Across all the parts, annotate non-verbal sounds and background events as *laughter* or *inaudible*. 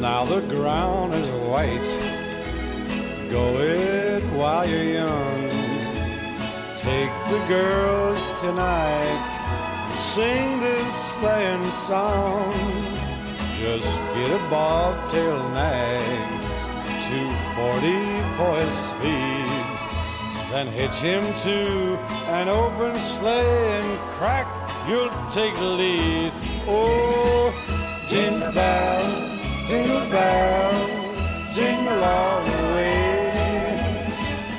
Now the ground is white. Go it while you're young. Take the girls tonight sing this sleighing song. Just get a bobtail nag, 240 for his speed. Then hitch him to an open sleigh and crack, you'll take the lead. Oh, jingle bells, jingle bells, jingle all the way.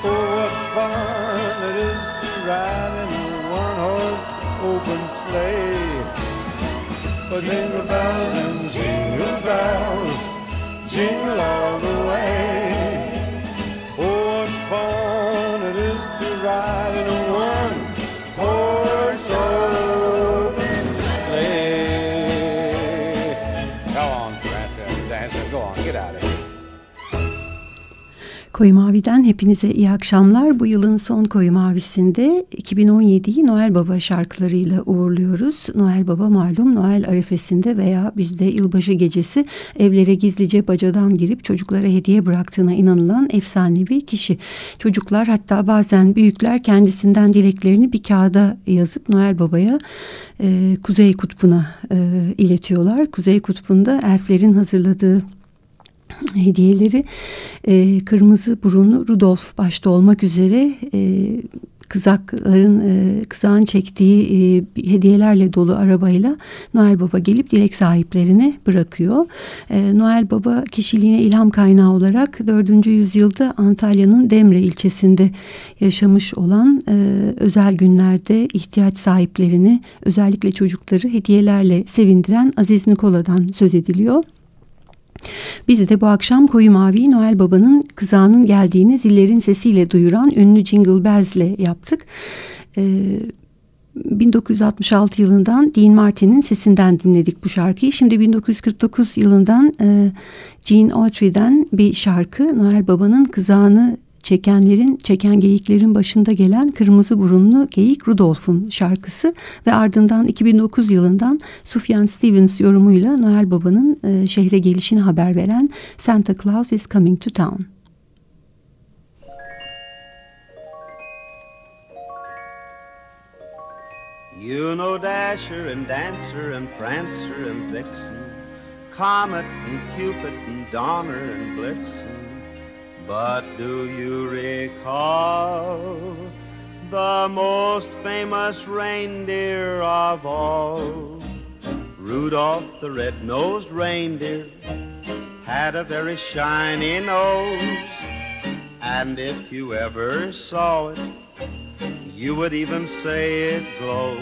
Oh, what fun it is to ride in a one-horse open sleigh. But jingle bells and jingle bells, jingle all the way. Oh, what fun it is to ride in a one-horse Koyu Mavi'den hepinize iyi akşamlar. Bu yılın son Koyu Mavisi'nde 2017'yi Noel Baba şarkılarıyla uğurluyoruz. Noel Baba malum Noel arifesinde veya bizde yılbaşı gecesi evlere gizlice bacadan girip çocuklara hediye bıraktığına inanılan efsanevi kişi. Çocuklar hatta bazen büyükler kendisinden dileklerini bir kağıda yazıp Noel Baba'ya e, Kuzey Kutbu'na e, iletiyorlar. Kuzey Kutbu'nda elflerin hazırladığı hediyeleri e, kırmızı burunlu Rudolf başta olmak üzere e, kızakların e, kızağın çektiği e, hediyelerle dolu arabayla Noel Baba gelip dilek sahiplerine bırakıyor. E, Noel Baba kişiliğine ilham kaynağı olarak 4. yüzyılda Antalya'nın Demre ilçesinde yaşamış olan e, özel günlerde ihtiyaç sahiplerini özellikle çocukları hediyelerle sevindiren Aziz Nikola'dan söz ediliyor. Biz de bu akşam Koyu Mavi Noel Baba'nın kızağının geldiğini zillerin sesiyle duyuran ünlü Jingle Bells ile yaptık. Ee, 1966 yılından Dean Martin'in sesinden dinledik bu şarkıyı. Şimdi 1949 yılından e, Gene Autry'den bir şarkı Noel Baba'nın kızağını çekenlerin, çeken geyiklerin başında gelen kırmızı burunlu geyik Rudolf'un şarkısı ve ardından 2009 yılından Sufjan Stevens yorumuyla Noel Baba'nın e, şehre gelişini haber veren Santa Claus is Coming to Town. You know Dasher and Dancer and Prancer and Vixen, Comet and Cupid and Donner and Blitzen. But do you recall the most famous reindeer of all? Rudolph the red-nosed reindeer had a very shiny nose. And if you ever saw it, you would even say it glows.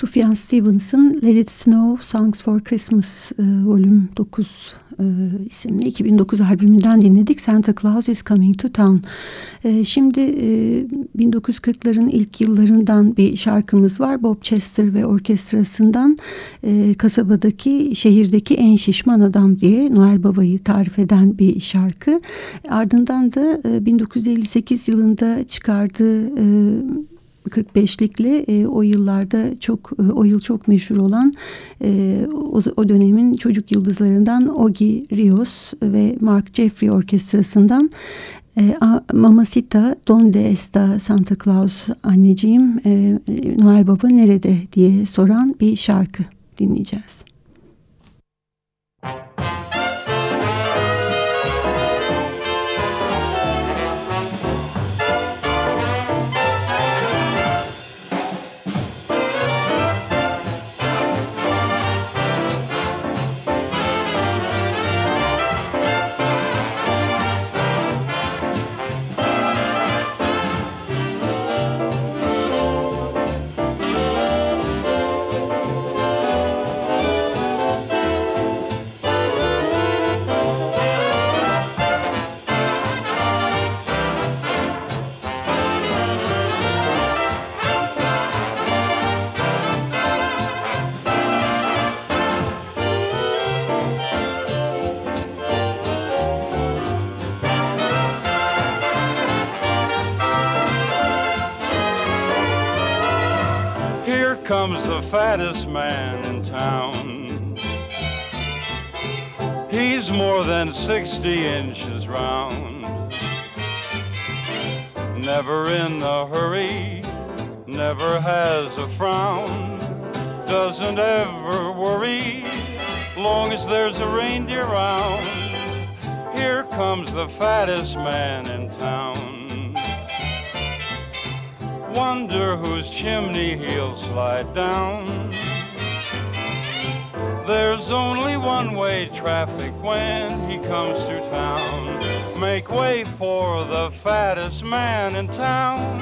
Sufjan Stevens'ın Let It Snow Songs for Christmas e, volüm 9 e, isimli 2009 albümünden dinledik. Santa Claus is Coming to Town. E, şimdi e, 1940'ların ilk yıllarından bir şarkımız var. Bob Chester ve orkestrasından e, kasabadaki, şehirdeki en şişman adam diye Noel Baba'yı tarif eden bir şarkı. Ardından da e, 1958 yılında çıkardığı e, 45'likle e, o yıllarda çok e, o yıl çok meşhur olan e, o, o dönemin çocuk yıldızlarından Ogi Rios ve Mark Jeffrey orkestrasından e, Mamacita Donde Esta Santa Claus anneciğim e, Noel Baba nerede diye soran bir şarkı dinleyeceğiz. Fattest man in town. He's more than 60 inches round. Never in a hurry, never has a frown. Doesn't ever worry, long as there's a reindeer around. Here comes the fattest man in town. Wonder whose chimney he'll slide down. There's only one way traffic when he comes to town. Make way for the fattest man in town.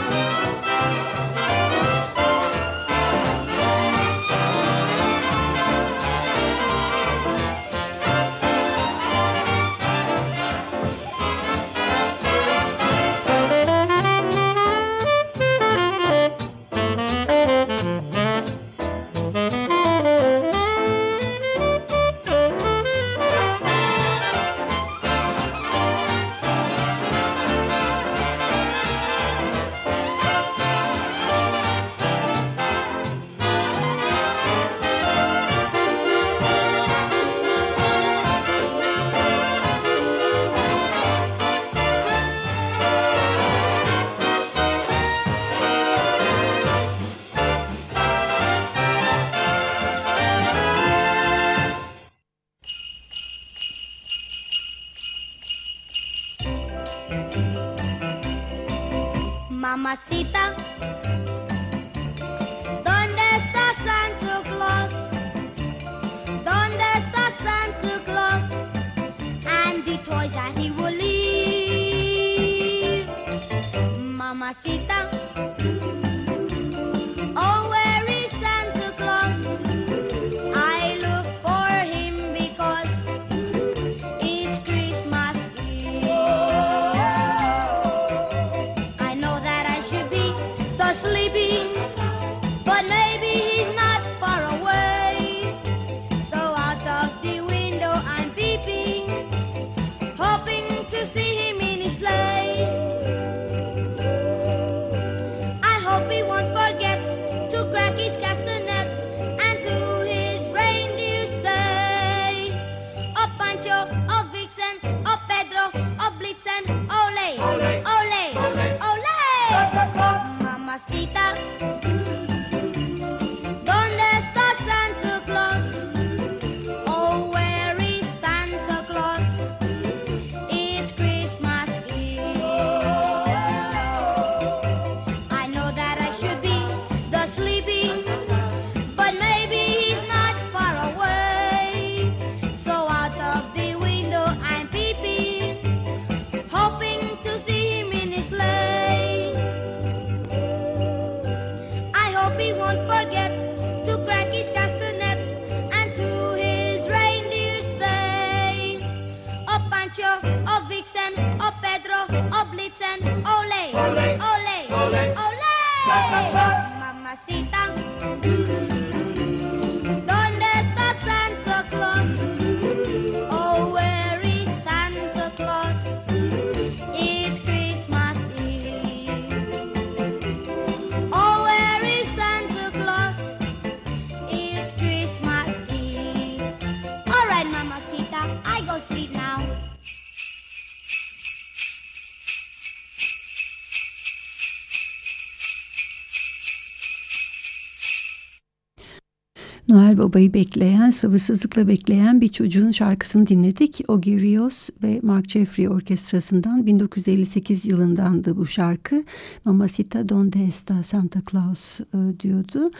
Noel Baba'yı bekleyen, sabırsızlıkla bekleyen bir çocuğun şarkısını dinledik. Ogi Rios ve Mark Jeffrey orkestrasından 1958 yılındandı bu şarkı. Mamacita Donde Está Santa Claus e, diyordu.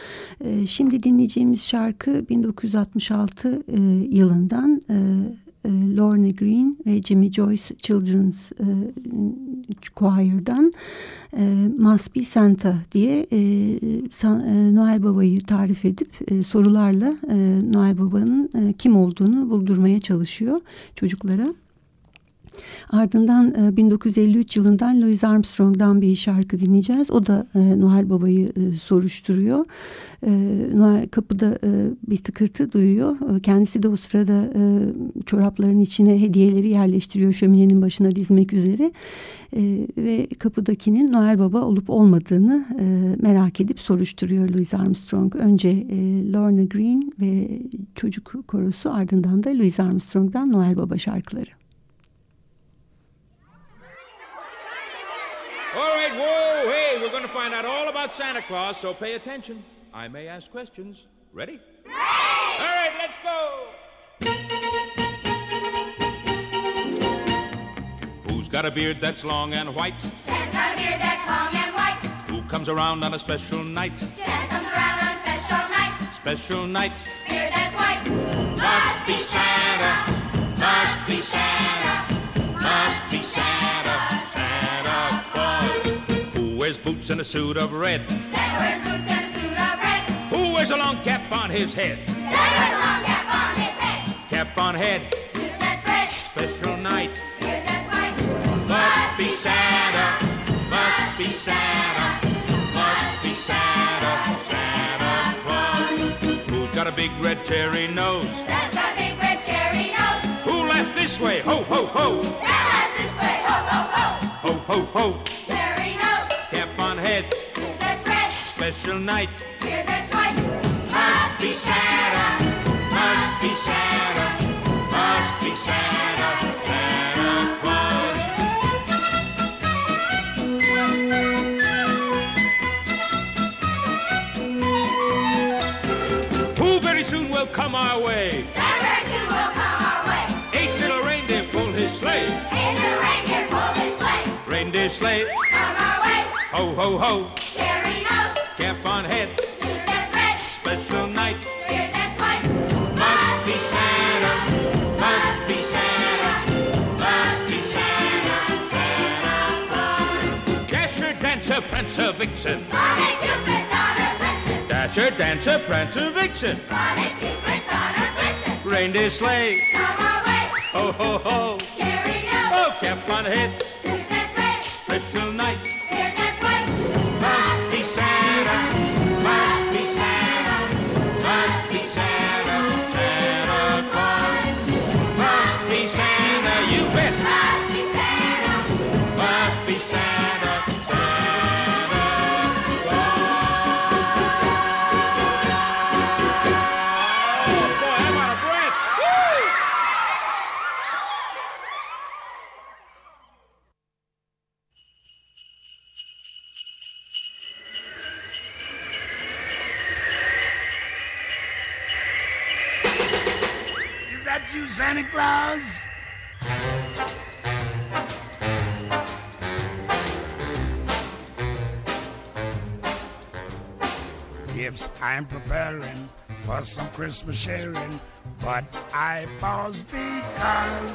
E, şimdi dinleyeceğimiz şarkı 1966 e, yılından e, e, Lorna Green ve Jimmy Joyce Children's e, Choir'dan Must Be Santa diye e, e, Noel Baba'yı tarif edip sorularla Noel Baba'nın kim olduğunu buldurmaya çalışıyor çocuklara. Ardından e, 1953 yılından Louis Armstrong'dan bir şarkı dinleyeceğiz. O da e, Noel Baba'yı e, soruşturuyor. E, Noel kapıda e, bir tıkırtı duyuyor. E, kendisi de o sırada e, çorapların içine hediyeleri yerleştiriyor şöminenin başına dizmek üzere. E, ve kapıdakinin Noel Baba olup olmadığını e, merak edip soruşturuyor Louis Armstrong. Önce e, Lorna Green ve çocuk korosu ardından da Louis Armstrong'dan Noel Baba şarkıları. Whoa, hey, we're going to find out all about Santa Claus, so pay attention. I may ask questions. Ready? Ready! All right, let's go. Who's got a beard that's long and white? Santa's got a beard that's long and white. Who comes around on a special night? Santa comes around on a special night. Special night. Beard that's white. Must be Santa. Must be Santa. Must be boots and a suit of red? Santa wears boots and a suit of red. Who wears a long cap on his head? Santa wears a long cap on his head. Cap on head. Suit that's red. Special night. Beard that's white. Must be Santa. Must be Santa. Must be Santa. Santa Claus. Who's got a big red cherry nose? Santa's got a big red cherry nose. Who laughs this way? Ho, ho, ho. Santa laughs this way. Ho, ho, ho. Ho, ho, ho. Special night. Beard that's white. Must be Santa. Must be Santa. Must be Santa. Santa Claus. Who very soon will come our way? Santa very soon will come our way. Eight little reindeer pull his sleigh. Eight little reindeer pull his sleigh. Reindeer sleigh. Come our way. Ho, ho, ho. Cap on head. Suit that's red. Special night. Beard that's white. Must be Santa. Must be Santa. Must be Santa. Santa Claus. Dasher, Dancer, Prancer, Vixen. Comet Cupid, Donner Blitzen. Dasher, Dancer, Prancer, Vixen. Comet Cupid, Donner Blitzen. Reindeer sleigh. Come our way. Ho, ho, ho. Cherry nose. Oh, cap on head. You, Santa Claus? Gifts I'm preparing for some Christmas sharing, but I pause because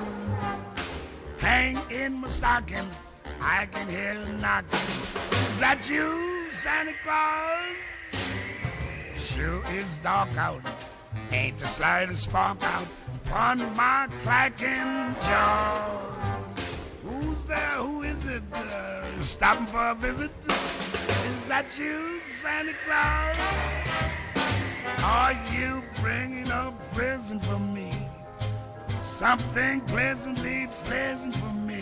hang in my stocking, I can hear a knocking. Is that you, Santa Claus? Sure is dark out. Ain't the slightest spark out upon my clacking jaw. Who's there? Who is it? Uh, stopping for a visit? Is that you, Santa Claus? Are you bringing a present for me? Something pleasantly pleasant for me.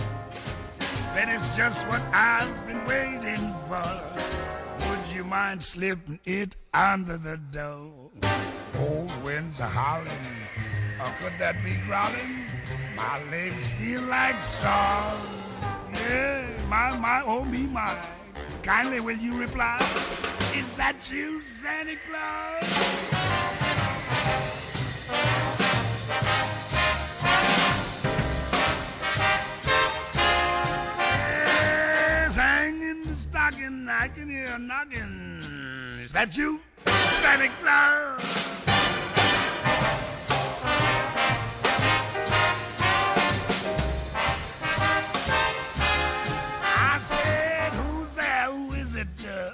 That is just what I've been waiting for. Would you mind slipping it under the door? Cold winds are howling, or could that be growling? My legs feel like straws. Yeah, my, my, oh me, my. Kindly will you reply? Is that you, Santa Claus? Yes, hanging the stocking, I can hear a knocking. Is that you, Santa Claus?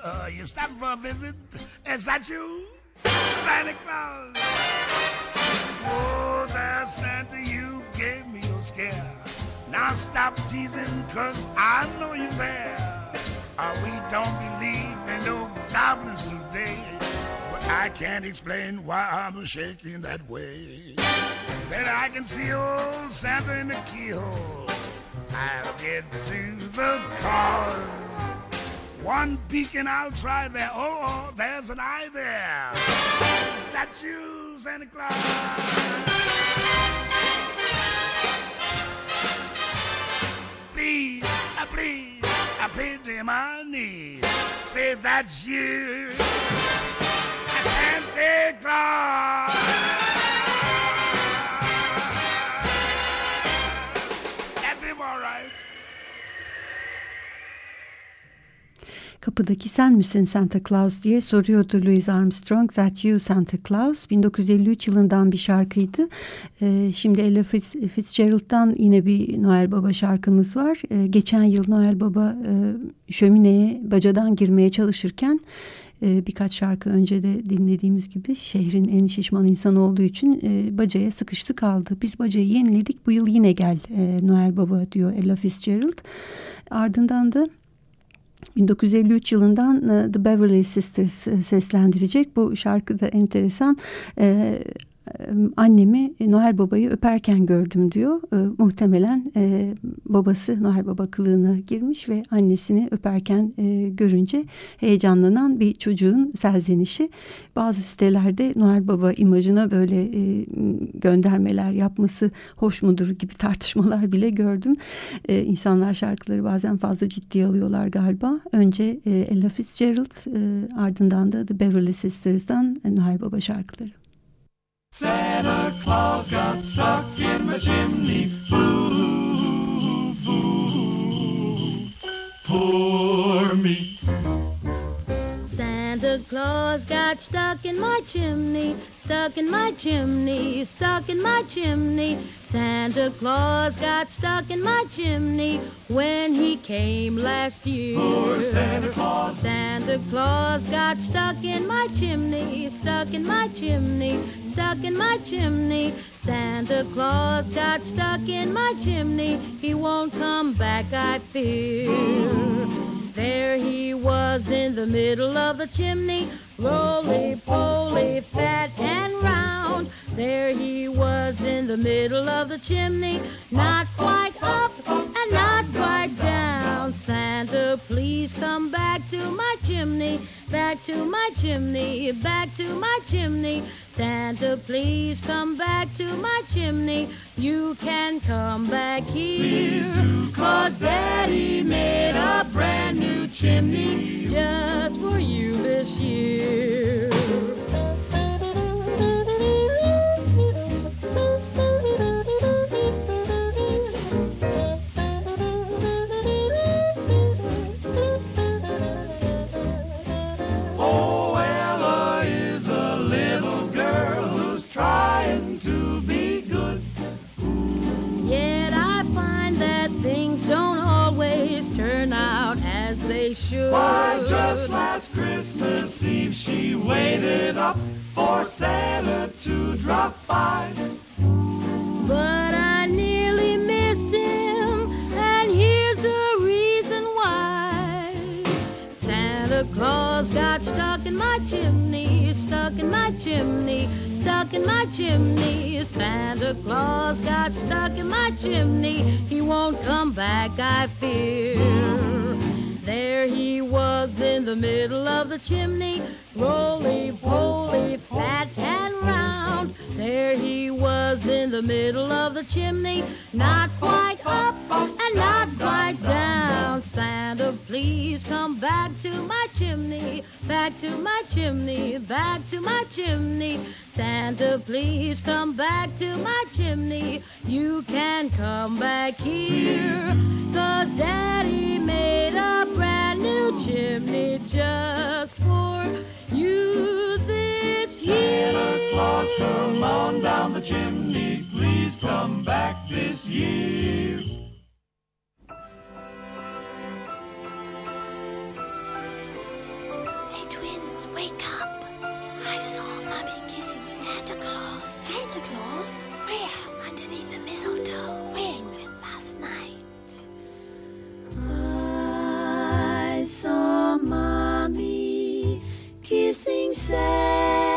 Uh, you stopping for a visit? Is that you, Santa Claus? Oh, there, Santa, you gave me a scare. Now stop teasing, cause I know you're there. Uh, we don't believe in no goblins today. But I can't explain why I'm shaking that way. Then I can see old Santa in the keyhole. I'll get to the cause. One beacon I'll try there. Oh, oh, there's an eye there. Is that you, Santa Claus? Please, uh, please, I pity my knees. Say that's you, Santa Claus. Kapıdaki sen misin Santa Claus diye soruyordu Louis Armstrong. That You Santa Claus 1953 yılından bir şarkıydı. Ee, şimdi Ella Fitz, Fitzgerald'dan yine bir Noel Baba şarkımız var. Ee, geçen yıl Noel Baba e, şömineye bacadan girmeye çalışırken e, birkaç şarkı önce de dinlediğimiz gibi şehrin en şişman insanı olduğu için e, bacaya sıkıştı kaldı. Biz bacayı yeniledik bu yıl yine gel e, Noel Baba diyor Ella Fitzgerald. Ardından da 1953 yılından e, The Beverly Sisters e, seslendirecek. Bu şarkı da enteresan. Annemi Noel Baba'yı öperken gördüm diyor. E, muhtemelen e, babası Noel Baba kılığına girmiş ve annesini öperken e, görünce heyecanlanan bir çocuğun serzenişi. Bazı sitelerde Noel Baba imajına böyle e, göndermeler yapması hoş mudur gibi tartışmalar bile gördüm. E, insanlar şarkıları bazen fazla ciddiye alıyorlar galiba. Önce e, Ella Fitzgerald e, ardından da The Beverly Sisters'dan e, Noel Baba şarkıları. Santa Claus got stuck in the chimney. Boo, boo, poor me. Santa Claus got stuck in my chimney, stuck in my chimney, stuck in my chimney. Santa Claus got stuck in my chimney when he came last year. Poor Santa Claus. Santa Claus got stuck in my chimney, stuck in my chimney, stuck in my chimney. Santa Claus got stuck in my chimney. He won't come back, I fear. There he was in the middle of the chimney, roly poly, fat and round. There he was in the middle of the chimney, not quite up and not quite down. Santa, please come back to my chimney, back to my chimney, back to my chimney. Santa, please come back to my chimney. You can come back here. Please do, Cause Daddy made a brand new chimney just for you this year. Turn out as they should. Why, just last Christmas Eve she waited up for Santa to drop by. But got stuck in my chimney, stuck in my chimney, stuck in my chimney. Santa Claus got stuck in my chimney. He won't come back, I fear. There he was in the middle of the chimney, roly poly, fat cat. There he was in the middle of the chimney, not quite up and not quite down. Santa, please come back to my chimney, back to my chimney, back to my chimney. Santa, please come back to my chimney. You can come back here, cause Daddy made a brand new chimney just for you this. Santa Claus, come on down the chimney. Please come back this year. Hey twins, wake up. I saw Mummy kissing Santa Claus. Santa Claus? Where? Underneath the mistletoe. When? Last night. I saw Mommy kissing Santa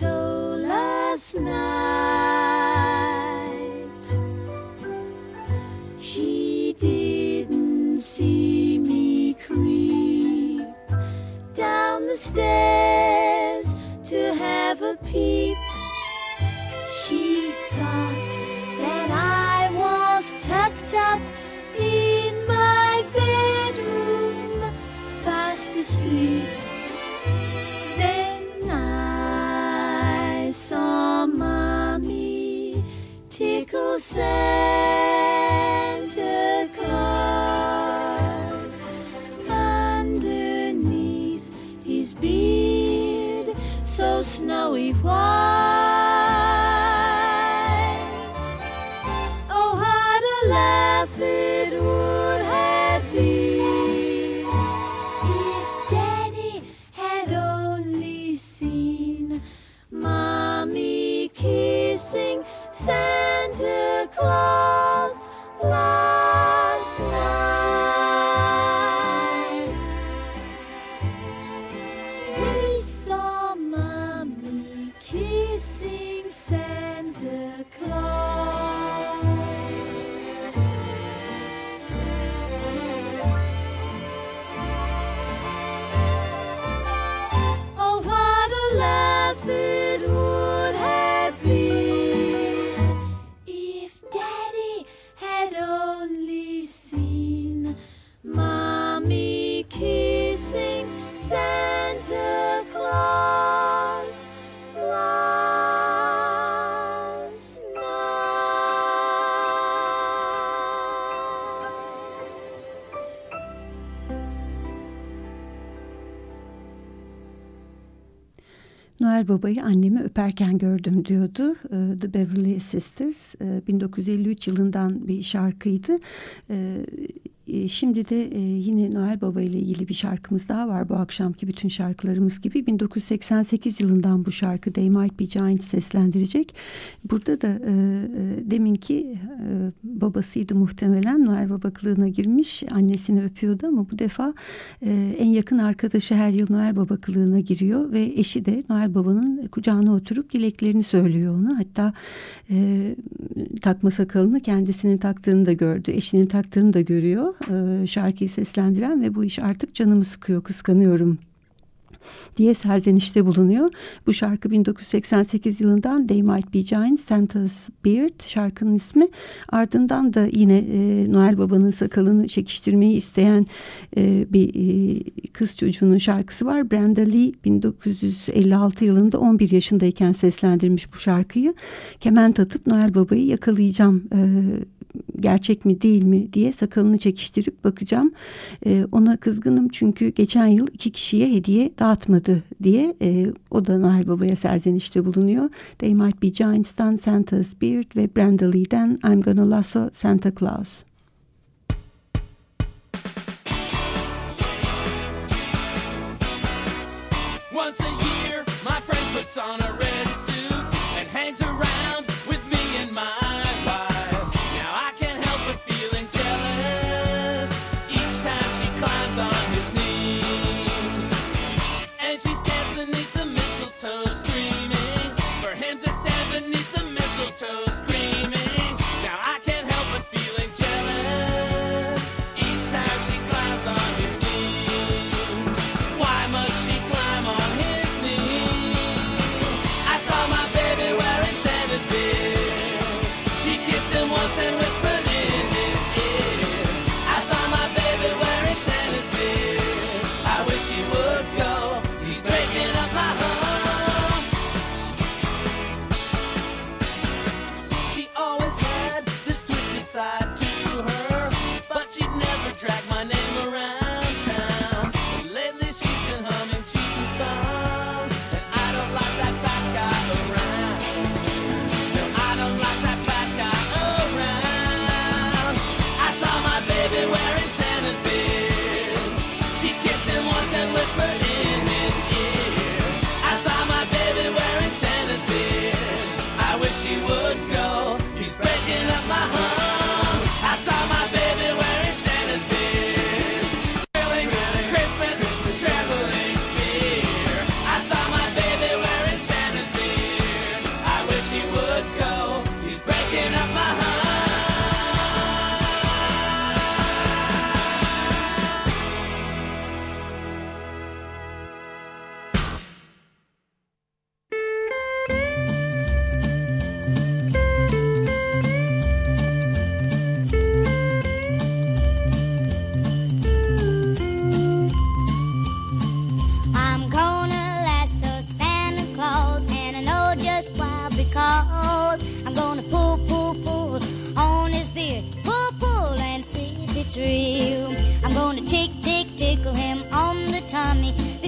mistletoe last night. Noel Baba'yı annemi öperken gördüm diyordu. Ee, The Beverly Sisters e, 1953 yılından bir şarkıydı. E, Şimdi de e, yine Noel Baba ile ilgili bir şarkımız daha var bu akşamki bütün şarkılarımız gibi. 1988 yılından bu şarkı They Might Be Giants seslendirecek. Burada da e, e, deminki babasıydı muhtemelen Noel Baba kılığına girmiş. Annesini öpüyordu ama bu defa en yakın arkadaşı her yıl Noel Baba kılığına giriyor ve eşi de Noel Baba'nın kucağına oturup dileklerini söylüyor ona. Hatta takma sakalını kendisinin taktığını da gördü. Eşinin taktığını da görüyor şarkıyı seslendiren ve bu iş artık canımı sıkıyor, kıskanıyorum diye serzenişte bulunuyor. Bu şarkı 1988 yılından They Might Be Giants, Santa's Beard şarkının ismi. Ardından da yine e, Noel Baba'nın sakalını çekiştirmeyi isteyen e, bir e, kız çocuğunun şarkısı var. Brenda Lee 1956 yılında 11 yaşındayken seslendirmiş bu şarkıyı. Kement atıp Noel Baba'yı yakalayacağım e, gerçek mi değil mi diye sakalını çekiştirip bakacağım. E, ona kızgınım çünkü geçen yıl iki kişiye hediye dağıtmadı diye e, o da Noel Baba'ya serzenişte bulunuyor. They Might Be Giants'tan Santa's Beard ve Brenda Lee'den I'm Gonna Lasso Santa Claus. Once a year, my friend puts on a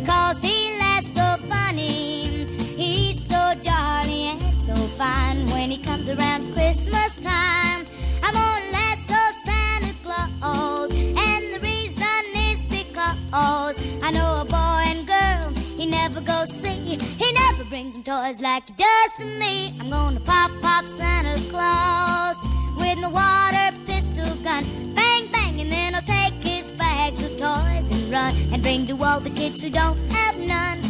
because he laughs so funny. He's so jolly and so fine when he comes around Christmas time. I'm on lasso Santa Claus, and the reason is because I know a boy and girl he never goes see. He never brings him toys like he does to me. I'm gonna pop pop Santa Claus with my water pistol gun. Bang bang, and then I'll take his bags of toys run and bring to all the kids who don't have none.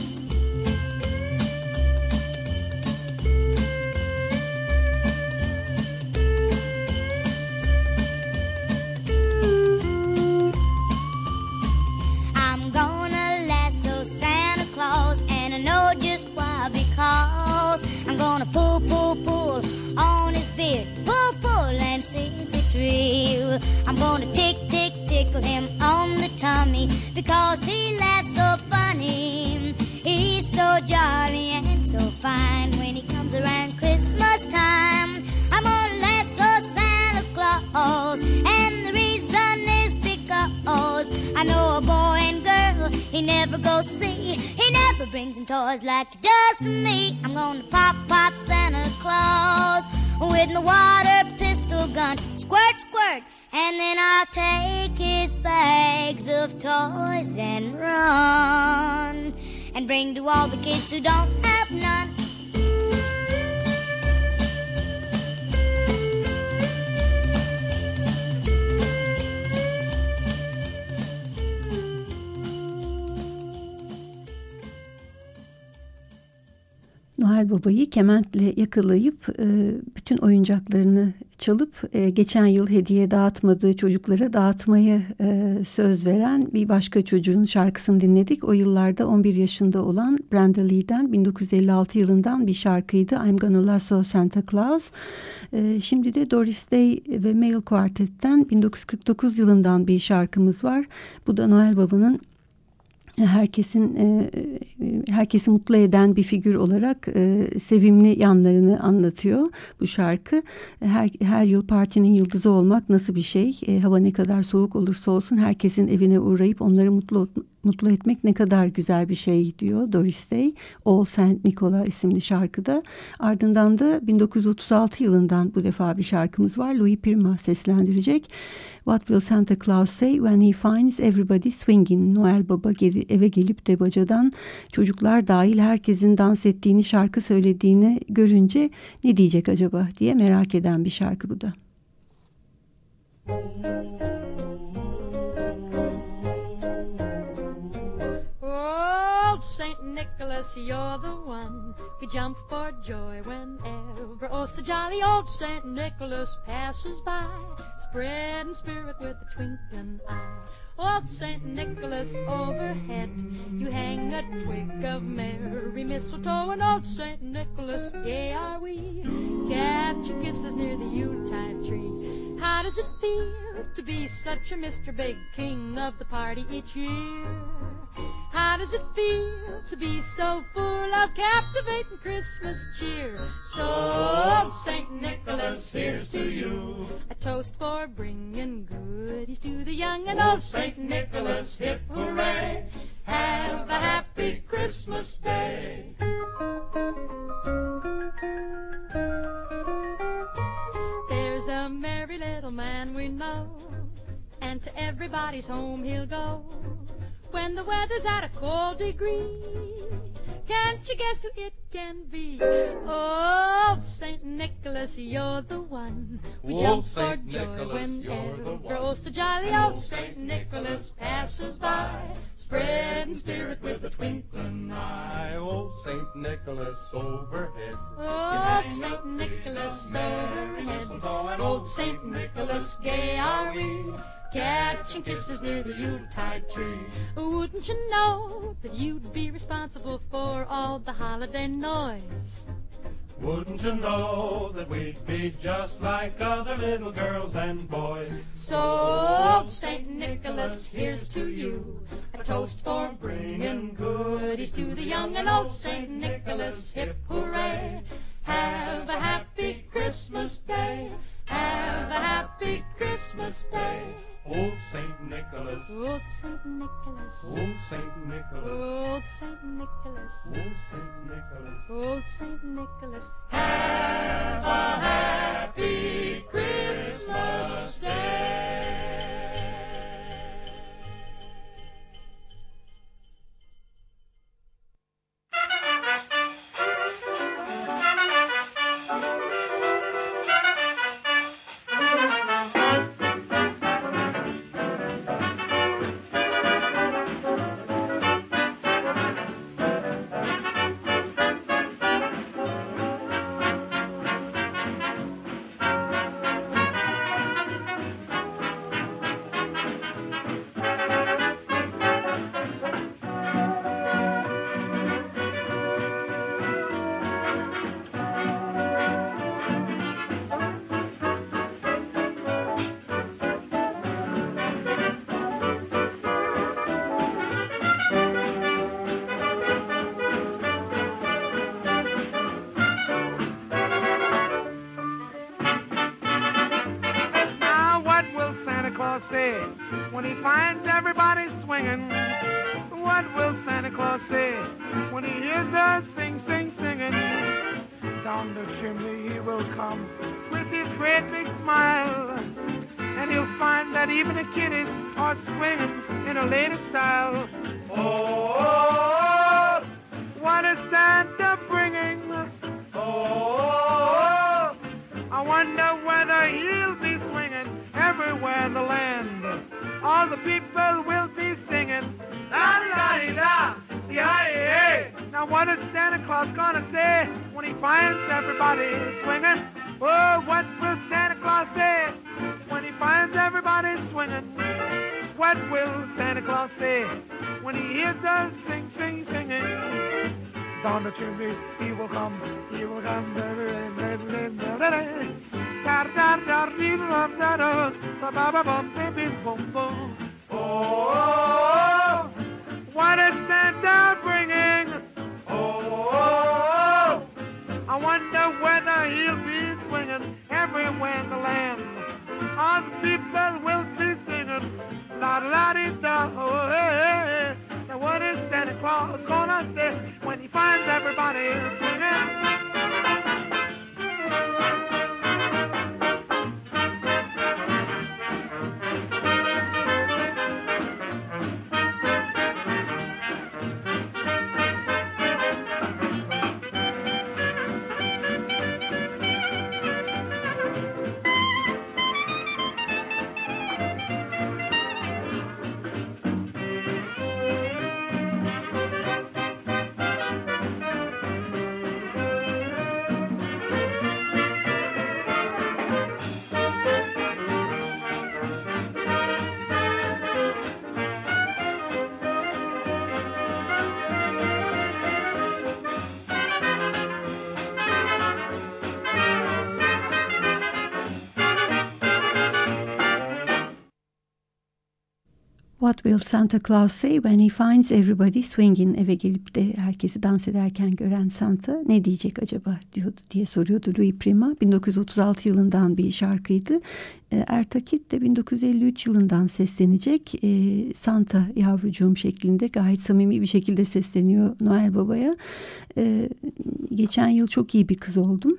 I'm gonna tick, tick, tickle him on the tummy because he laughs so funny. He's so jolly and so fine when he comes around Christmas time. I'm gonna lasso Santa Claus, and the reason is because I know a boy and girl he never goes see. He never brings him toys like he does to me. I'm gonna pop, pop Santa Claus with my water pistol gun. Squirt, squirt, and then I'll take his bags of toys and run and bring to all the kids who don't have none. Noel Baba'yı kementle yakalayıp e, bütün oyuncaklarını çalıp e, geçen yıl hediye dağıtmadığı çocuklara dağıtmayı e, söz veren bir başka çocuğun şarkısını dinledik. O yıllarda 11 yaşında olan Brenda Lee'den 1956 yılından bir şarkıydı. I'm Gonna Lasso Santa Claus. E, şimdi de Doris Day ve Male Quartet'ten 1949 yılından bir şarkımız var. Bu da Noel Baba'nın herkesin e, herkesi mutlu eden bir figür olarak e, sevimli yanlarını anlatıyor bu şarkı. Her, her yıl partinin yıldızı olmak nasıl bir şey? E, hava ne kadar soğuk olursa olsun herkesin evine uğrayıp onları mutlu mutlu etmek ne kadar güzel bir şey diyor Doris Day. All Saint Nicola isimli şarkıda. Ardından da 1936 yılından bu defa bir şarkımız var. Louis Prima seslendirecek. What will Santa Claus say when he finds everybody swinging? Noel Baba eve gelip de bacadan çocuklar dahil herkesin dans ettiğini, şarkı söylediğini görünce ne diyecek acaba diye merak eden bir şarkı bu da. Oh, Saint Nicholas, you're the one. We jump for joy whenever. Oh, so jolly old Saint Nicholas passes by, spreading spirit with a twinkling eye. Old Saint Nicholas overhead, you hang a twig of merry mistletoe, and old Saint Nicholas, gay are we. Catch your kisses near the Yuletide tree. How does it feel to be such a Mr. Big King of the party each year? Does it feel to be so full of captivating Christmas cheer? So, St. Nicholas, here's to you. A toast for bringing goodies to the young and old St. Nicholas, hip hooray. Have a happy Christmas day. There's a merry little man we know, and to everybody's home he'll go when the weather's at a cold degree. Can't you guess who it can be? Old Saint Nicholas, you're the one. We Old jump Saint for joy Nicholas, the whenever one. oh jolly old Saint Nicholas passes by, spreading spirit with a twinkling eye. Old Saint Nicholas overhead. Old Saint Nicholas overhead, old Saint Nicholas, gay are we, catching kisses near the Yuletide tree. Wouldn't you know that you'd be responsible for all the holiday noise? Wouldn't you know that we'd be just like other little girls and boys? So, Saint Nicholas, here's to you. A toast for bringing goodies to the young and old Saint Nicholas. Hip hooray! Have a happy Christmas day. Have a happy Christmas day. Old Saint Nicholas. Nicholas. Old Saint Nicholas. Old Saint Nicholas. Old Saint Nicholas. Old Saint Nicholas. Old Saint Nicholas. Finds swinging? What will Santa Claus say when he hears us sing, sing, singing? Down the chimney he will come, he will come. Oh, what is Santa bringing? Oh, I wonder whether he'll be swinging everywhere in the land. All the people will be singing, la la di da. Oh, hey, hey. Now what is Santa Claus gonna say when he finds everybody swinging? Will Santa Claus say when he finds everybody swinging eve gelip de herkesi dans ederken gören Santa ne diyecek acaba diyordu diye soruyordu Louis Prima 1936 yılından bir şarkıydı. E, Ertakit de 1953 yılından seslenecek E, Santa yavrucuğum şeklinde gayet samimi bir şekilde sesleniyor Noel Baba'ya. E, geçen yıl çok iyi bir kız oldum.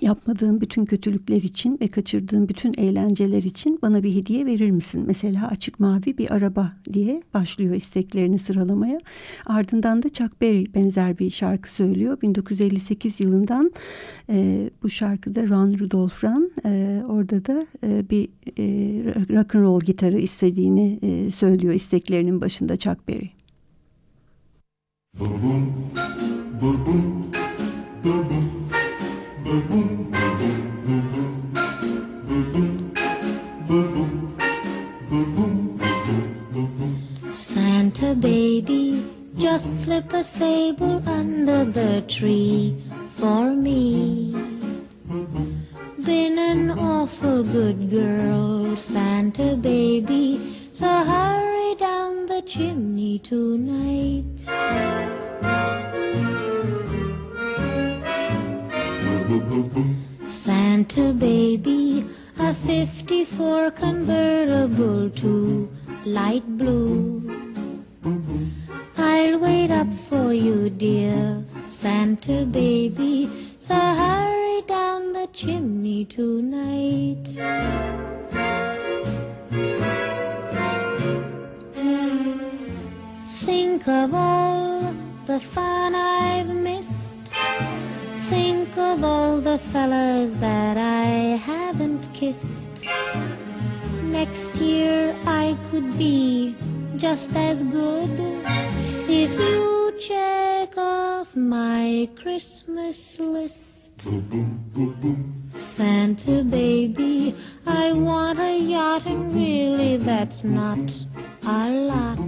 Yapmadığım bütün kötülükler için ve kaçırdığım bütün eğlenceler için bana bir hediye verir misin? Mesela açık mavi bir araba diye başlıyor isteklerini sıralamaya. Ardından da Chuck Berry benzer bir şarkı söylüyor. 1958 yılından e, bu şarkıda Ron Rudolph Ron e, orada da e, bir e, rock and roll gitarı istediğini e, söylüyor isteklerinin başında Chuck Berry. Boom boom, boom boom, boom boom, Santa baby, just slip a sable under the tree for me. Been an awful good girl, Santa baby, so hurry down the chimney tonight. Santa baby, a 54 convertible to light blue. I'll wait up for you, dear Santa baby. So hurry down the chimney tonight. Think of all the fun I've missed. Think of all the fellas that I haven't kissed. Next year I could be just as good if you check off my Christmas list. Santa baby, I want a yacht, and really that's not a lot.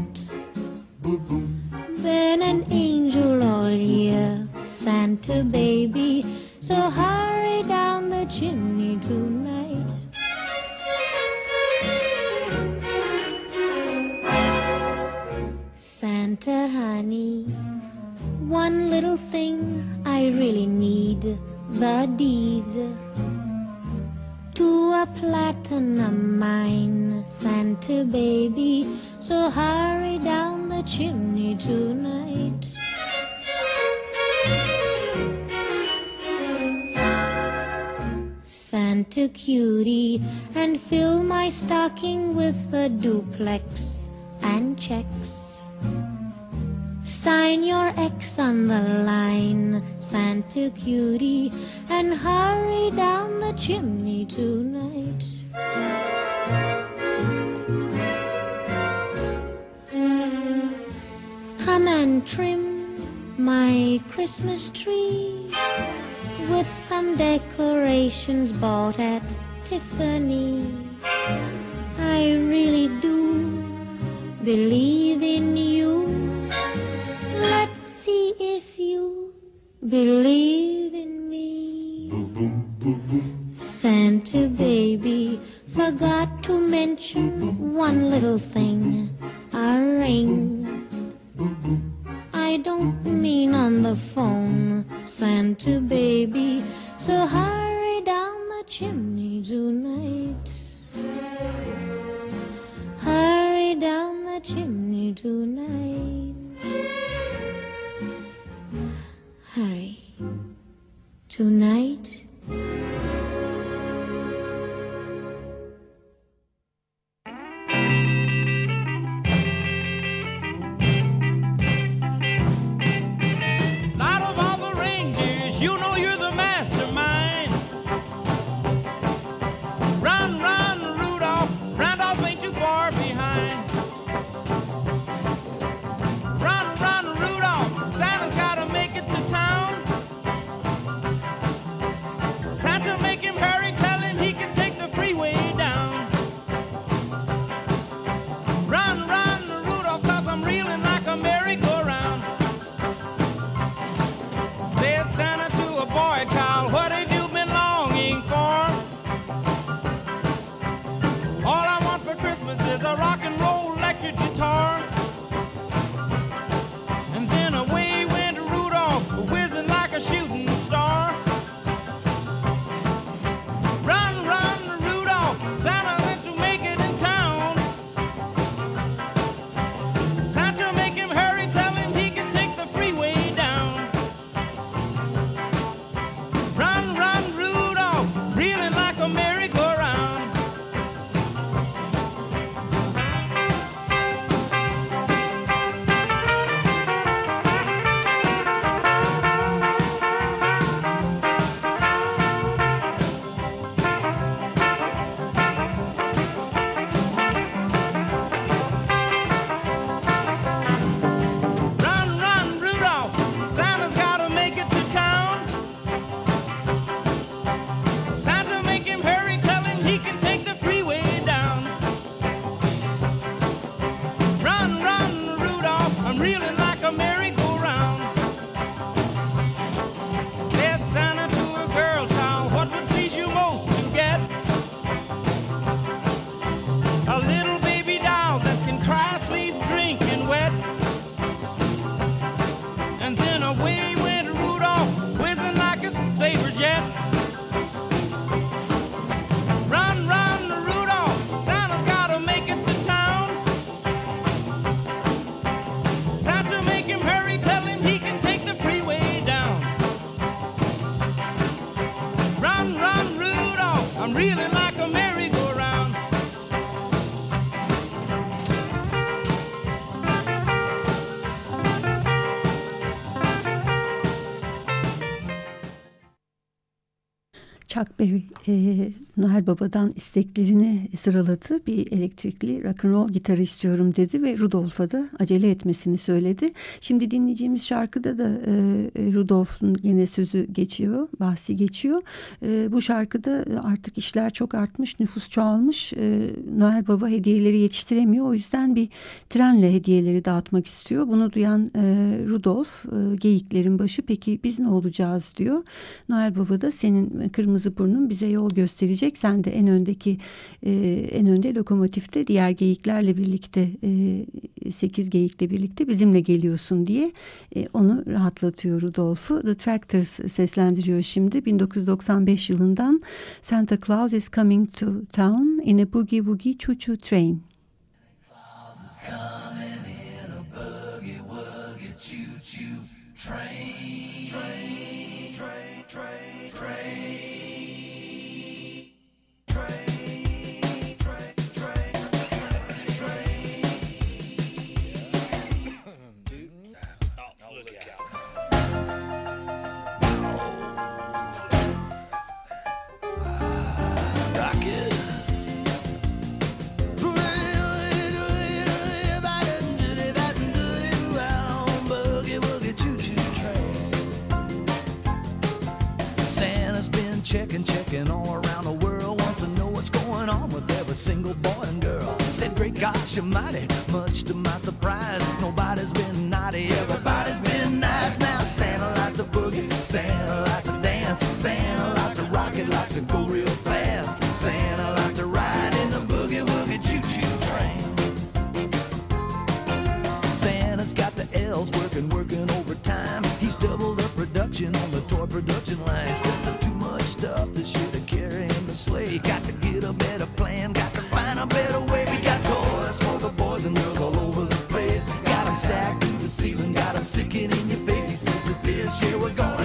Been an angel all year, Santa baby, so hurry down the chimney tonight. Santa honey, one little thing I really need the deed to a platinum mine, Santa baby. So hurry down the chimney tonight. Santa cutie, and fill my stocking with a duplex and checks. Sign your X on the line, Santa cutie, and hurry down the chimney tonight. Come and trim my Christmas tree with some decorations bought at Tiffany. I really do believe in you. Let's see if you believe in me. Santa baby forgot to mention one little thing a ring. I don't mean on the phone, Santa baby. So hurry down the chimney Hehehe. *laughs* Noel Baba'dan isteklerini sıraladı. Bir elektrikli rock'n'roll gitarı istiyorum dedi ve Rudolf'a da acele etmesini söyledi. Şimdi dinleyeceğimiz şarkıda da e, e Rudolf'un yine sözü geçiyor, bahsi geçiyor. E, bu şarkıda e, artık işler çok artmış, nüfus çoğalmış. E, Noel Baba hediyeleri yetiştiremiyor. O yüzden bir trenle hediyeleri dağıtmak istiyor. Bunu duyan e, Rudolf e, geyiklerin başı peki biz ne olacağız diyor. Noel Baba da senin kırmızı burnun bize yol gösterecek gelecek. Sen de en öndeki e, en önde lokomotifte diğer geyiklerle birlikte e, 8 geyikle birlikte bizimle geliyorsun diye e, onu rahatlatıyor Rudolf'u. The Tractors seslendiriyor şimdi. 1995 yılından Santa Claus is coming to town in a boogie woogie choo choo train. Claus is coming. checking, checking all around the world. Want to know what's going on with every single boy and girl. Said, great gosh almighty, much to my surprise, nobody's been naughty, everybody's been nice. Now Santa likes to boogie, Santa likes to dance, Santa likes to rock it, likes to go real fast. here we're going.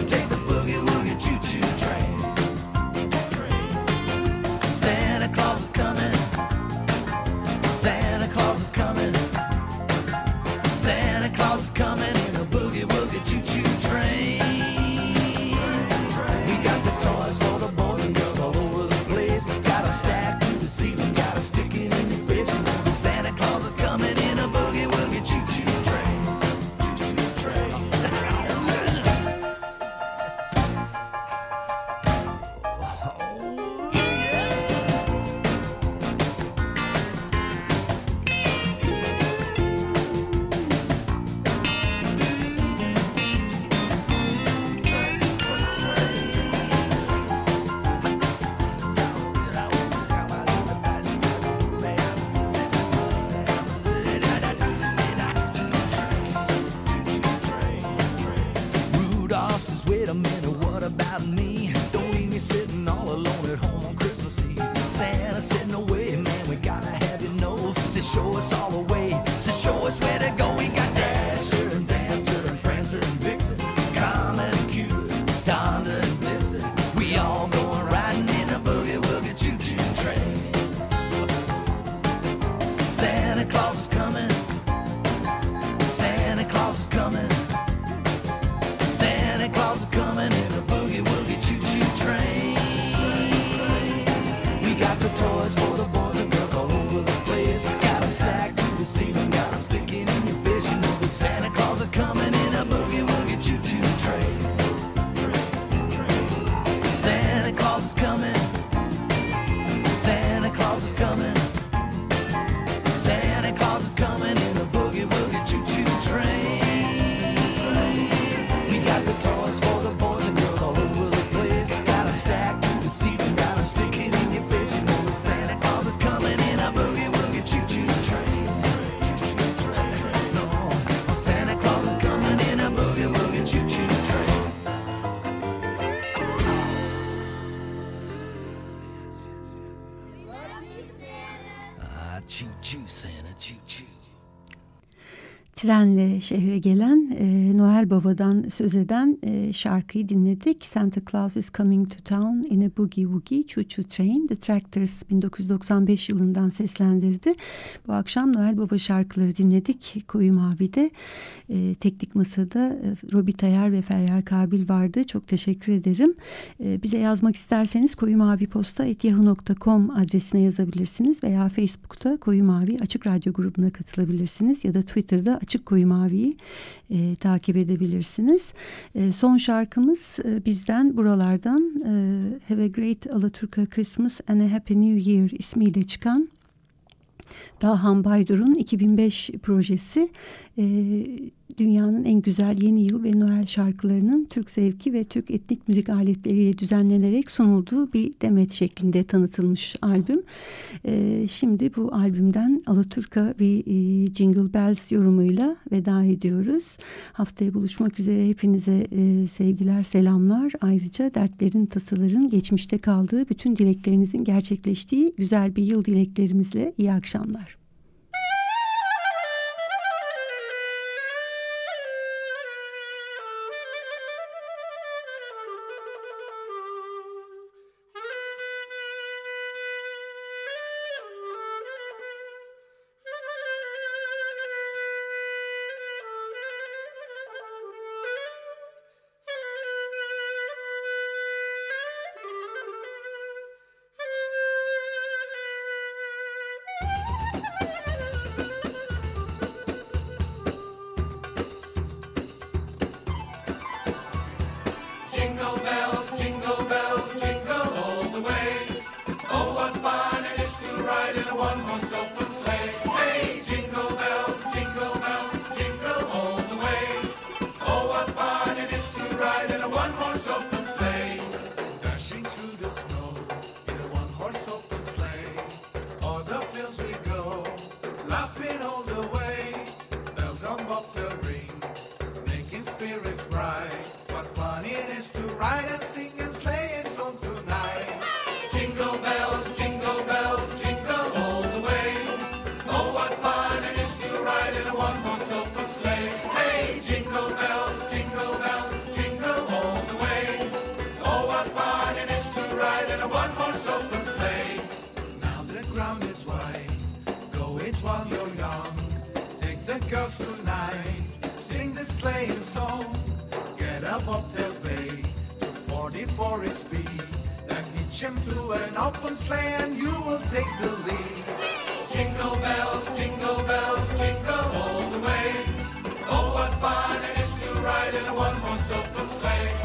Trenle şehre gelen e, Noel Baba'dan söz eden e, şarkıyı dinledik. Santa Claus is coming to town in a boogie woogie choo choo train. The Tractors 1995 yılından seslendirdi. Bu akşam Noel Baba şarkıları dinledik. Koyu Mavi'de e, teknik masada e, Robi Tayar ve Feryal Kabil vardı. Çok teşekkür ederim. E, bize yazmak isterseniz koyumaviposta.yahoo.com adresine yazabilirsiniz veya Facebook'ta Koyu Mavi Açık Radyo grubuna katılabilirsiniz ya da Twitter'da Açık Koyu Mavi'yi e, takip edebilirsiniz. E, son şarkımız e, bizden buralardan e, Have a Great Alaturka Christmas and a Happy New Year ismiyle çıkan Dahan Baydur'un 2005 projesi e, dünyanın en güzel yeni yıl ve Noel şarkılarının Türk zevki ve Türk etnik müzik aletleriyle düzenlenerek sunulduğu bir demet şeklinde tanıtılmış albüm. E, şimdi bu albümden Alaturka ve Jingle Bells yorumuyla veda ediyoruz. Haftaya buluşmak üzere hepinize e, sevgiler, selamlar. Ayrıca dertlerin, tasaların geçmişte kaldığı bütün dileklerinizin gerçekleştiği güzel bir yıl dileklerimizle iyi akşamlar. In a